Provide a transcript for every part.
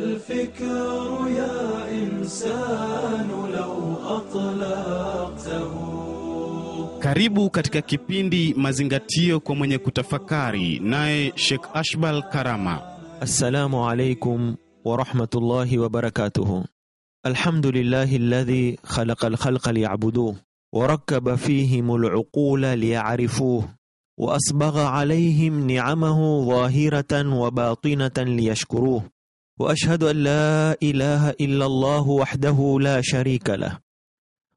الفكر يا إنسان لو أطلقته Karibu katika kipindi Mazingatio kwa mwenye kutafakari, naye Sheikh Ashbal Karama. السلام عليكم ورحمة الله وبركاته الحمد لله الذي خلق الخلق ليعبدوه وركب فيهم العقول ليعرفوه وأسبغ عليهم نعمه ظاهرة وباطنة ليشكروه وأشهد أن لا إله إلا الله وحده لا شريك له.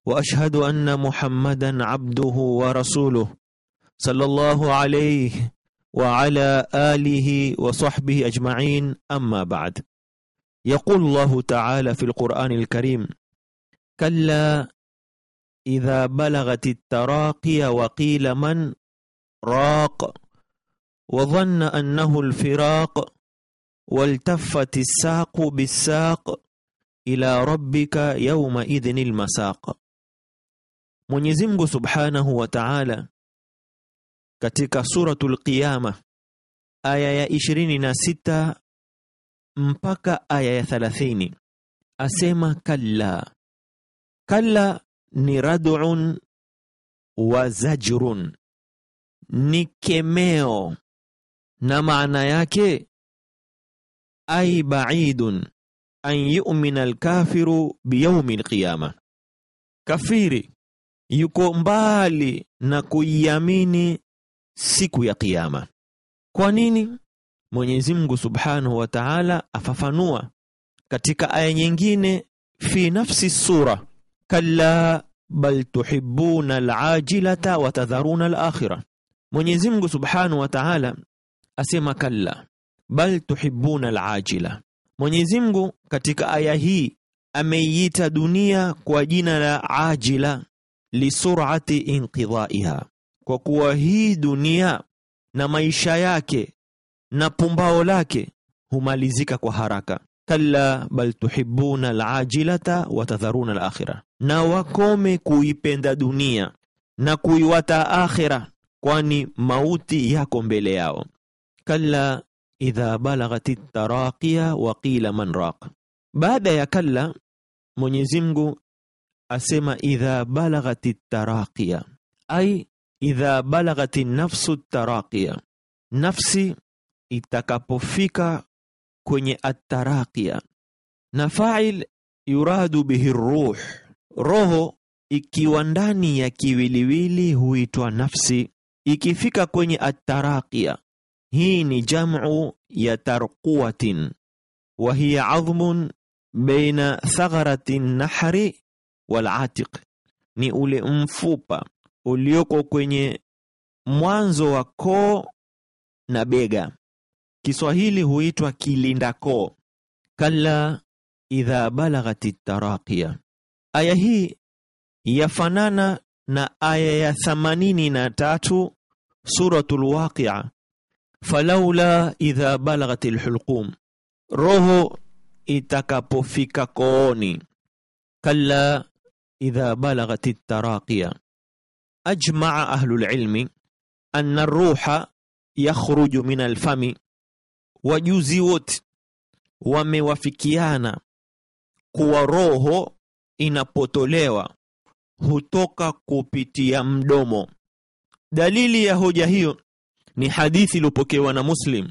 وأشهد أن محمدا عبده ورسوله صلى الله عليه وعلى آله وصحبه أجمعين. أما بعد يقول الله تعالى في القرآن الكريم كلا إذا بلغت التراقي وقيل من راق وظن أنه الفراق والتفت الساق بالساق إلى ربك يومئذ المساق Mwenyezi Mungu Subhanahu wa Ta'ala katika suratul Qiyama aya ya 26 mpaka aya ya 30 asema kalla kalla ni rad'un wa zajrun ni kemeo na maana yake ay ba'idun an yu'mina alkafiru biyawmi al-qiyama kafiri yuko mbali na kuiamini siku ya kiyama. Kwa nini? Mwenyezi Mungu Subhanahu wa Ta'ala afafanua katika aya nyingine fi nafsi sura, kalla bal tuhibbuna alajilata wa tadharuna alakhirah. Mwenyezi Mungu Subhanahu wa Ta'ala asema kalla bal tuhibbuna alajila. Mwenyezi Mungu katika aya hii ameiita dunia kwa jina la ajila lisurati inqidaiha, kwa kuwa hii dunia na maisha yake na pumbao lake humalizika kwa haraka. Kalla bal tuhibbuna alajilata watadharuna alakhira, na wakome kuipenda dunia na kuiwata akhira, kwani mauti yako mbele yao. Kalla idha balaghat taraqiya wa qila man raq. Baada ya kalla, Mwenyezi Mungu asema idha balaghat taraqiya, ai idha balaghat nafsu taraqiya, nafsi itakapofika kwenye ataraqiya. Na fa'il yuradu bihi ruh, roho ikiwa ndani ya kiwiliwili huitwa nafsi. Ikifika kwenye ataraqiya, hii ni jam'u ya tarquwatin wa hiya 'adhmun baina thagharatin nahri wal atiq, ni ule mfupa ulioko kwenye mwanzo wa koo na bega. Kiswahili huitwa kilinda koo. Kalla idha balaghat taraqiya. Aya hii yafanana na aya ya 83 suratul Waqi'a, falaula idha balaghat alhulqum, roho itakapofika kooni. Kalla idha balaghat taraqiya. Ajmaa ahlu ilmi anna ar-ruha yakhruju min alfami, wajuzi wote wamewafikiana kuwa roho inapotolewa hutoka kupitia mdomo. Dalili ya hoja hiyo ni hadithi iliyopokewa na Muslim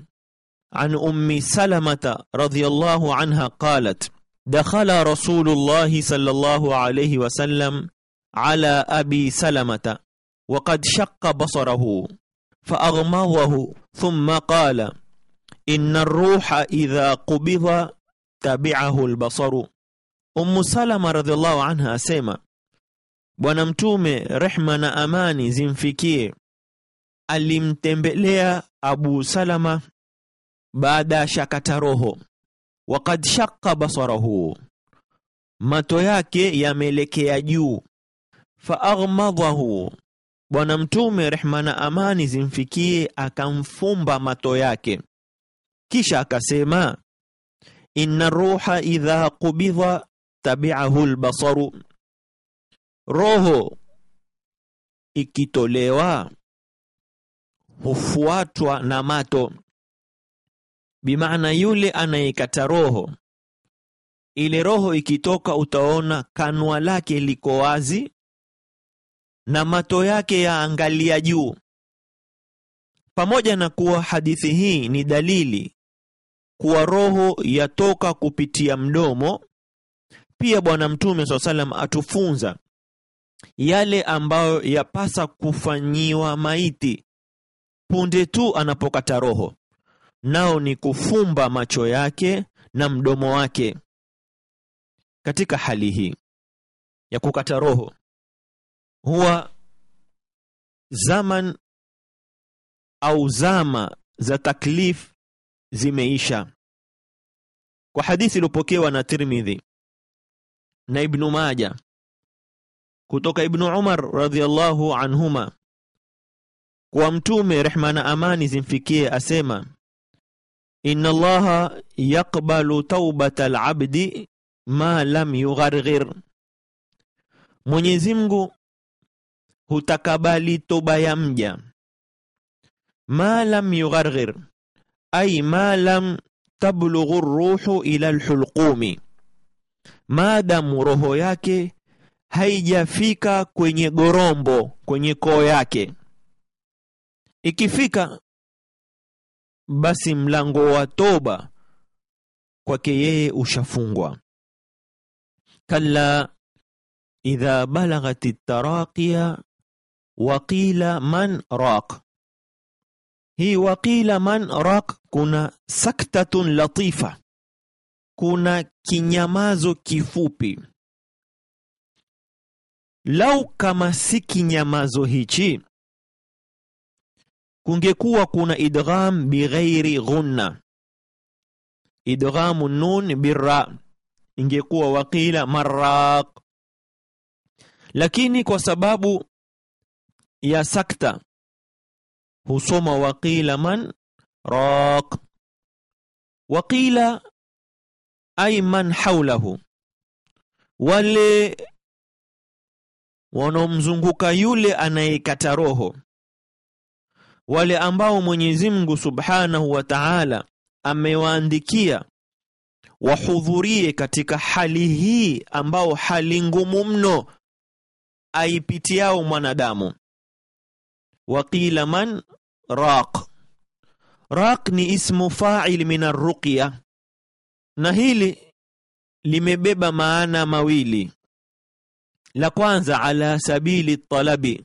an ummi Salamata radhiyallahu anha qalat dakhala Rasulullah sallallahu alayhi wasallam ala abi Salamata وقد شق بصره فأغمضه ثم قال إن الروح إذا قبض تبعه البصر Ummu Salama radhiallahu anha asema Bwana Mtume rehma na amani zimfikie alimtembelea Abu Salama baada ya shakata roho, wakad shaqqa basarahu, mato yake yameelekea juu, faaghmadahu, Bwana Mtume rehma na amani zimfikie akamfumba mato yake, kisha akasema inna ruha idha qubidha tabi'ahu albasaru, roho ikitolewa hufuatwa na mato. Bimaana yule anayekata roho ile roho ikitoka utaona kanwa lake liko wazi na mato yake yaangalia juu. Pamoja na kuwa hadithi hii ni dalili kuwa roho yatoka kupitia mdomo, pia Bwana Mtume swalla salam atufunza yale ambayo yapasa kufanyiwa maiti punde tu anapokata roho, nao ni kufumba macho yake na mdomo wake. Katika hali hii ya kukata roho, huwa zaman au zama za taklif zimeisha. Kwa hadithi iliyopokewa na Tirmidhi na Ibnu Maja kutoka Ibnu Umar radhiallahu anhuma kwa Mtume, rehma na amani zimfikie, asema inna Allaha yaqbalu taubata alabdi ma lam yugharghir, Mwenyezi Mungu hutakabali toba ya mja. Ma lam yugharghir, ay ma lam tablughu ruhu ila alhulqumi, maadamu roho yake haijafika kwenye gorombo, kwenye koo yake. Ikifika basi mlango wa toba kwake yeye ushafungwa. Kalla idha balaghat taraqiya waqila man raq, hii waqila man raq, kuna saktatun latifa, kuna kinyamazo kifupi. Lau kama si kinyamazo hichi kungekuwa kuna idgham bighairi ghunna, idghamu nun birra, ingekuwa waqila marraq. Lakini kwa sababu ya sakta husoma waqila man? Raq, waqila ay man haulahu, wale wanaomzunguka yule anayekata roho wale ambao Mwenyezi Mungu Subhanahu wa Ta'ala amewaandikia wahudhurie katika hali hii ambao hali ngumu mno aipitiao mwanadamu. Waqila man raq, raq ni ismu fa'il min arruqya, na hili limebeba maana mawili. La kwanza ala sabili talabi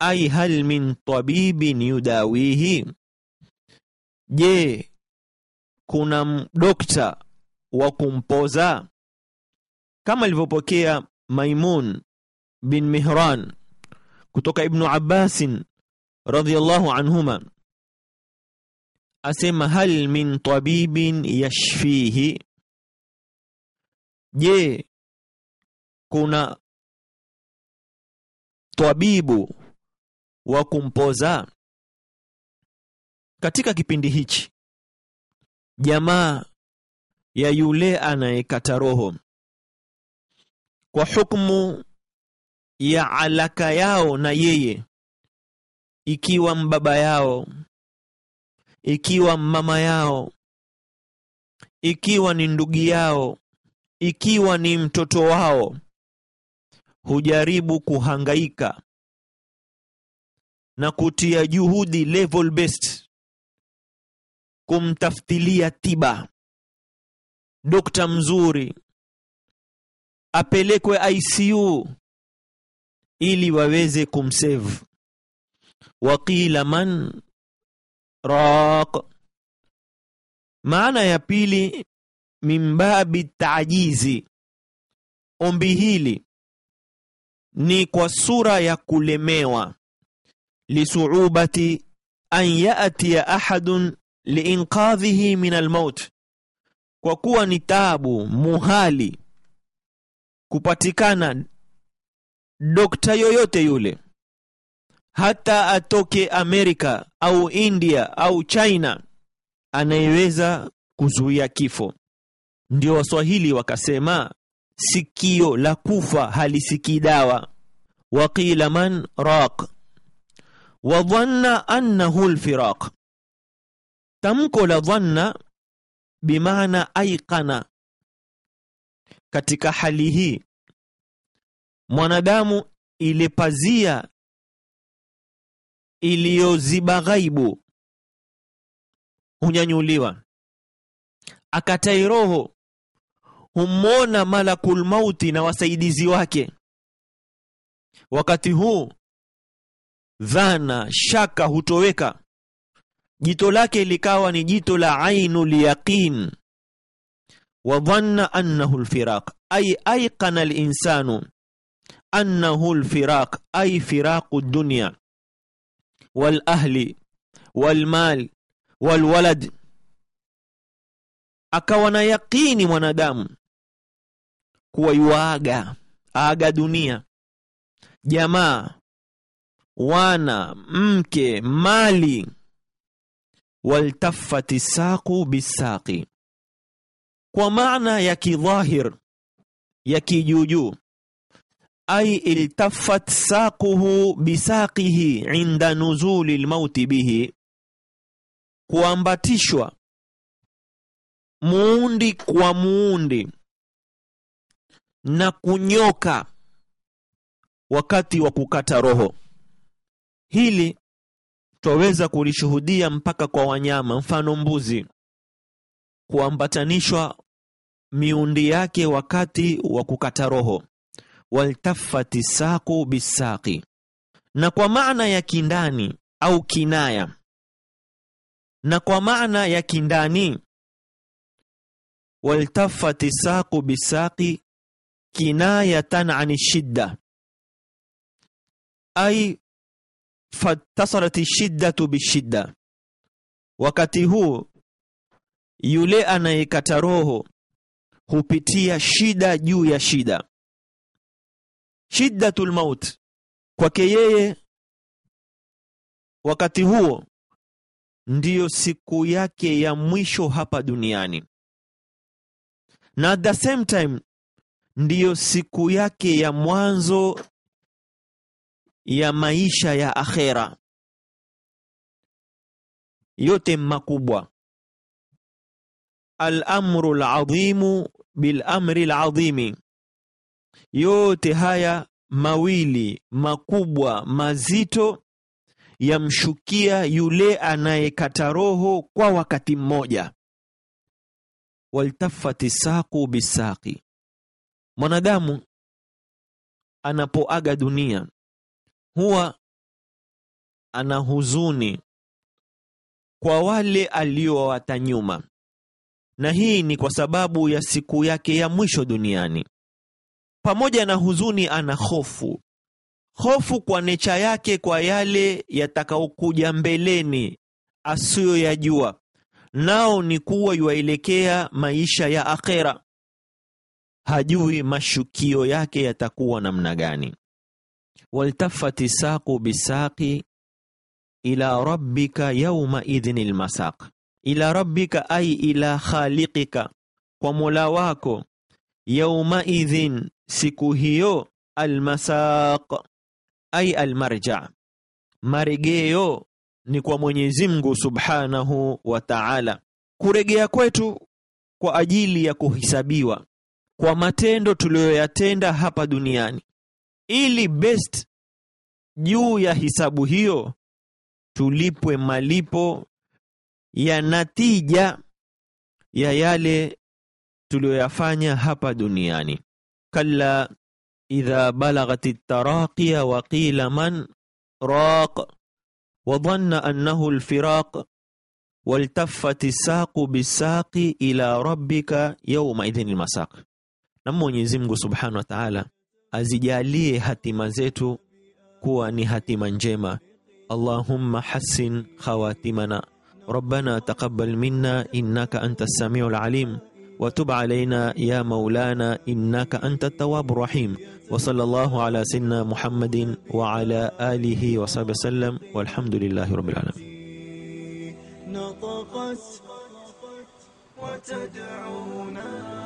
ai hal min tabibin yudawihi, je, kuna dokta wa kumpoza? Kama alivyopokea Maimun bin Mihran kutoka Ibnu Abbasin radhiyallahu anhuma, asema hal min tabibin yashfihi, je, kuna tabibu wa kumpoza. Katika kipindi hichi, jamaa ya yule anayekata roho, kwa hukumu ya alaka yao na yeye, ikiwa mbaba yao, ikiwa mama yao, ikiwa ni ndugu yao, ikiwa ni mtoto wao, hujaribu kuhangaika na kutia juhudi level best kumtafutilia tiba, dokta mzuri apelekwe ICU ili waweze kumsave. Waqila man raq, maana ya pili mimbabi taajizi tajizi. Ombi hili ni kwa sura ya kulemewa lisuubati an yatiya ahadun liinqadhihi min almaut, kwa kuwa ni taabu muhali kupatikana dokta yoyote yule, hata atoke Amerika au India au China, anayeweza kuzuia kifo. Ndio Waswahili wakasema sikio la kufa halisikii dawa. Waqila man raq wa dhanna annahu alfiraq. Tamko la dhanna bimaana aiqana, katika hali hii mwanadamu ile pazia iliyoziba ghaibu hunyanyuliwa akatai roho humona malakul mauti na wasaidizi wake wakati huu dhana shaka hutoweka. Jito lake likawa ni jito la ainul yaqin wa dhanna annahu alfiraq. Ay ayqana alinsanu. Annahu alfiraq ay firaqu dunya wal ahli wal mal wal walad. Akawa na yaqini mwanadamu. Kuwa yuaga aaga dunia. Jamaa wana mke mali. Waltafati saqu bisaqi. Kwa maana ya kidhahir ya kijuujuu Ai iltafat saquhu bisaqihi inda nuzuli lmauti bihi. Kuambatishwa. Muundi kwa muundi. Na kunyoka. Wakati wa kukata roho hili twaweza kulishuhudia mpaka kwa wanyama mfano mbuzi kuambatanishwa miundi yake wakati wa kukata roho. Waltafati saqu bisaqi na kwa maana ya kindani au kinaya. Na kwa maana ya kindani waltafati saqu bisaqi kinayatan ani shidda. Ay fattasarat shiddatu bishidda. Wakati huu yule anayekata roho hupitia shida juu ya shida. Shiddatul maut kwake yeye wakati huo ndiyo siku yake ya mwisho hapa duniani. Na at the same time ndiyo siku yake ya mwanzo ya maisha ya akhera. Yote makubwa. Al-amru al-adhimu bil-amri al-adhimi yote haya mawili makubwa mazito yamshukia yule anayekata roho kwa wakati mmoja. Waltafati saqu bisaqi mwanadamu anapoaga dunia huwa ana huzuni kwa wale aliowata nyuma. Na hii ni kwa sababu ya siku yake ya mwisho duniani. Pamoja na huzuni ana hofu. Hofu kwa necha yake kwa yale yatakaokuja mbeleni asiyoyajua. Nao ni kuwa yuaelekea maisha ya akhera. Hajui mashukio yake yatakuwa namna gani waltafati saqu bisaqi ila rabbika yauma idhin masaq, ila rabbika ay ila khaliqika kwa mola wako yauma idhin siku hiyo almasaq ay almarja. Marejeo ni kwa Mwenyezi Mungu Subhanahu wa Ta'ala. Kuregea kwetu kwa ajili ya kuhisabiwa kwa matendo tuliyoyatenda hapa duniani ili best juu ya hisabu hiyo tulipwe malipo ya natija ya yale tuliyoyafanya hapa duniani. Kalla idha balagati taraqiya wa qila man raq wa dhanna annahu alfiraq waltaffati saqu bisaqi ila rabbika yawma idhin almasaq. Na Mwenyezi Mungu Subhanahu wa Ta'ala azijalie hatima zetu kuwa ni hatima njema. Allahumma hassin khawatimana. ربنا تقبل منا إنك أنت السميع العليم وتب علينا يا مولانا إنك أنت التواب الرحيم وصلى الله على سيدنا محمد وعلى آله وصحبه وسلم والحمد لله رب العالمين نطقت وتدعونا